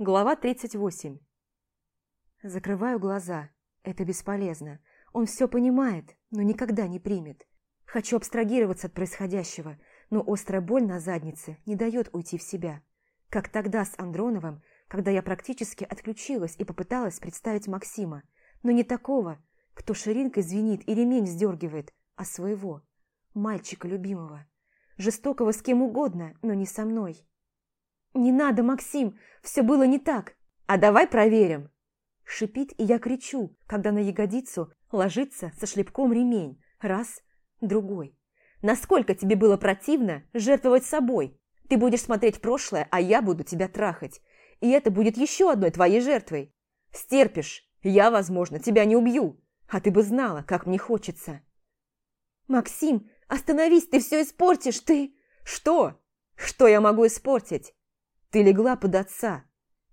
Глава 38. Закрываю глаза. Это бесполезно. Он все понимает, но никогда не примет. Хочу абстрагироваться от происходящего, но острая боль на заднице не дает уйти в себя. Как тогда с Андроновым, когда я практически отключилась и попыталась представить Максима, но не такого, кто ширинкой звенит и ремень сдергивает, а своего, мальчика любимого. Жестокого с кем угодно, но не со мной. «Не надо, Максим, все было не так. А давай проверим!» Шипит, и я кричу, когда на ягодицу ложится со шлепком ремень. Раз, другой. «Насколько тебе было противно жертвовать собой? Ты будешь смотреть прошлое, а я буду тебя трахать. И это будет еще одной твоей жертвой. Стерпишь, я, возможно, тебя не убью. А ты бы знала, как мне хочется». «Максим, остановись, ты все испортишь, ты...» «Что? Что я могу испортить? Ты легла под отца,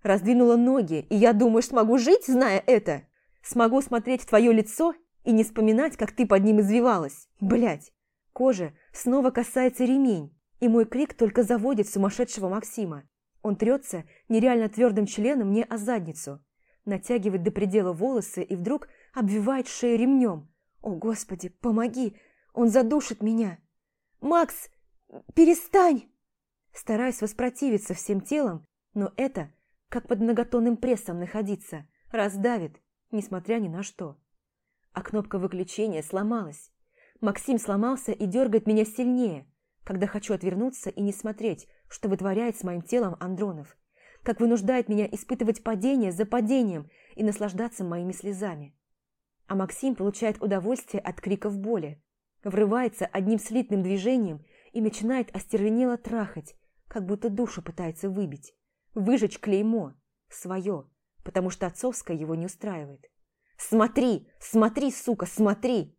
раздвинула ноги, и я думаю, смогу жить, зная это? Смогу смотреть в твое лицо и не вспоминать, как ты под ним извивалась. Блять. Кожа снова касается ремень, и мой крик только заводит сумасшедшего Максима. Он трется нереально твердым членом мне о задницу, натягивает до предела волосы и вдруг обвивает шею ремнем. О, Господи, помоги! Он задушит меня! Макс, перестань! Стараюсь воспротивиться всем телом, но это как под многотонным прессом находиться, раздавит, несмотря ни на что. А кнопка выключения сломалась. Максим сломался и дергает меня сильнее, когда хочу отвернуться и не смотреть, что вытворяет с моим телом Андронов, как вынуждает меня испытывать падение за падением и наслаждаться моими слезами. А Максим получает удовольствие от криков боли, врывается одним слитным движением и начинает остервенело трахать, как будто душу пытается выбить, выжечь клеймо, свое, потому что отцовское его не устраивает. «Смотри, смотри, сука, смотри!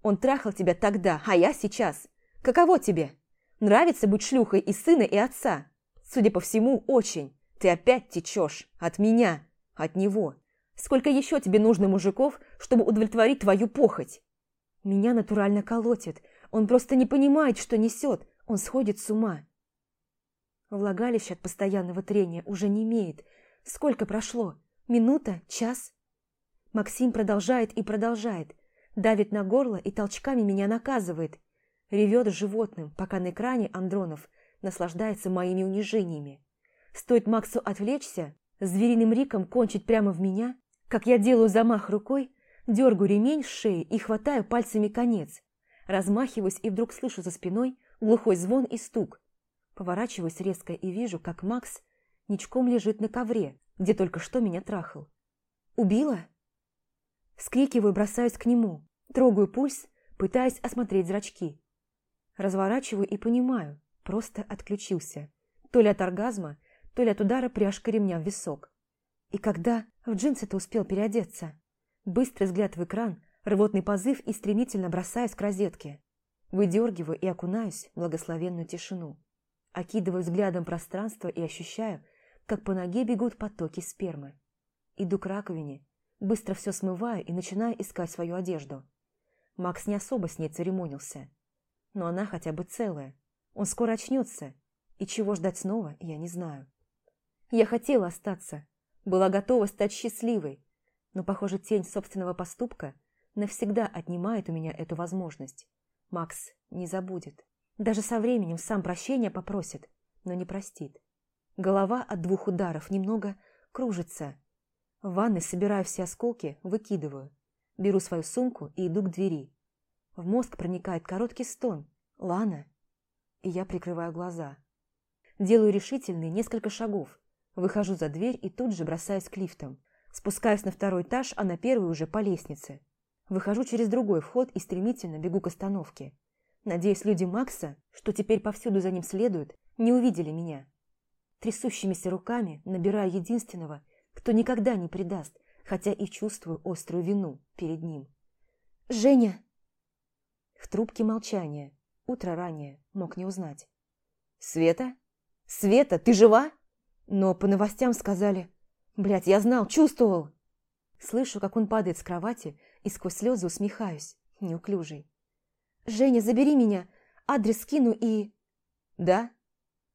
Он трахал тебя тогда, а я сейчас. Каково тебе? Нравится быть шлюхой и сына, и отца? Судя по всему, очень. Ты опять течешь. От меня. От него. Сколько еще тебе нужно мужиков, чтобы удовлетворить твою похоть? Меня натурально колотит. Он просто не понимает, что несет. Он сходит с ума. Влагалище от постоянного трения уже не имеет. Сколько прошло? Минута? Час? Максим продолжает и продолжает. Давит на горло и толчками меня наказывает. Ревет животным, пока на экране Андронов наслаждается моими унижениями. Стоит Максу отвлечься, звериным риком кончить прямо в меня, как я делаю замах рукой, дергаю ремень с шеи и хватаю пальцами конец. Размахиваюсь и вдруг слышу за спиной глухой звон и стук. Поворачиваюсь резко и вижу, как Макс ничком лежит на ковре, где только что меня трахал. «Убила?» Скрикиваю, бросаюсь к нему, трогаю пульс, пытаясь осмотреть зрачки. Разворачиваю и понимаю, просто отключился. То ли от оргазма, то ли от удара пряжкой ремня в висок. И когда в джинсы-то успел переодеться? Быстрый взгляд в экран, рвотный позыв и стремительно бросаюсь к розетке. Выдергиваю и окунаюсь в благословенную тишину. Окидываю взглядом пространство и ощущаю, как по ноге бегут потоки спермы. Иду к раковине, быстро все смываю и начинаю искать свою одежду. Макс не особо с ней церемонился. Но она хотя бы целая. Он скоро очнется, и чего ждать снова, я не знаю. Я хотела остаться, была готова стать счастливой, но, похоже, тень собственного поступка навсегда отнимает у меня эту возможность. Макс не забудет. Даже со временем сам прощения попросит, но не простит. Голова от двух ударов немного кружится. В ванной собираю все осколки, выкидываю. Беру свою сумку и иду к двери. В мозг проникает короткий стон. «Лана!» И я прикрываю глаза. Делаю решительные несколько шагов. Выхожу за дверь и тут же бросаюсь к лифтам. Спускаюсь на второй этаж, а на первый уже по лестнице. Выхожу через другой вход и стремительно бегу к остановке. Надеюсь, люди Макса, что теперь повсюду за ним следуют, не увидели меня. Трясущимися руками набираю единственного, кто никогда не предаст, хотя и чувствую острую вину перед ним. «Женя!» В трубке молчание. Утро ранее, мог не узнать. «Света? Света, ты жива?» Но по новостям сказали. Блядь, я знал, чувствовал!» Слышу, как он падает с кровати, и сквозь слезы усмехаюсь, неуклюжий. «Женя, забери меня, адрес скину и...» «Да?»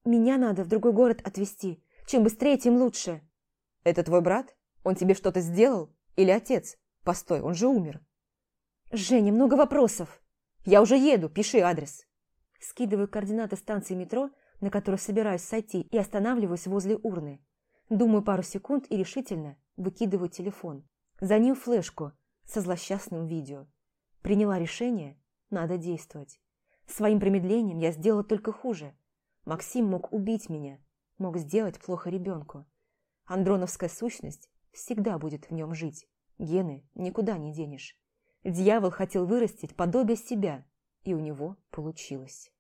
«Меня надо в другой город отвезти. Чем быстрее, тем лучше». «Это твой брат? Он тебе что-то сделал? Или отец? Постой, он же умер». «Женя, много вопросов!» «Я уже еду, пиши адрес». Скидываю координаты станции метро, на которую собираюсь сойти, и останавливаюсь возле урны. Думаю пару секунд и решительно выкидываю телефон. За ним флешку со злосчастным видео. Приняла решение, надо действовать. Своим промедлением я сделала только хуже. Максим мог убить меня, мог сделать плохо ребенку. Андроновская сущность всегда будет в нем жить. Гены никуда не денешь. Дьявол хотел вырастить подобие себя, и у него получилось.